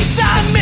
It's on me.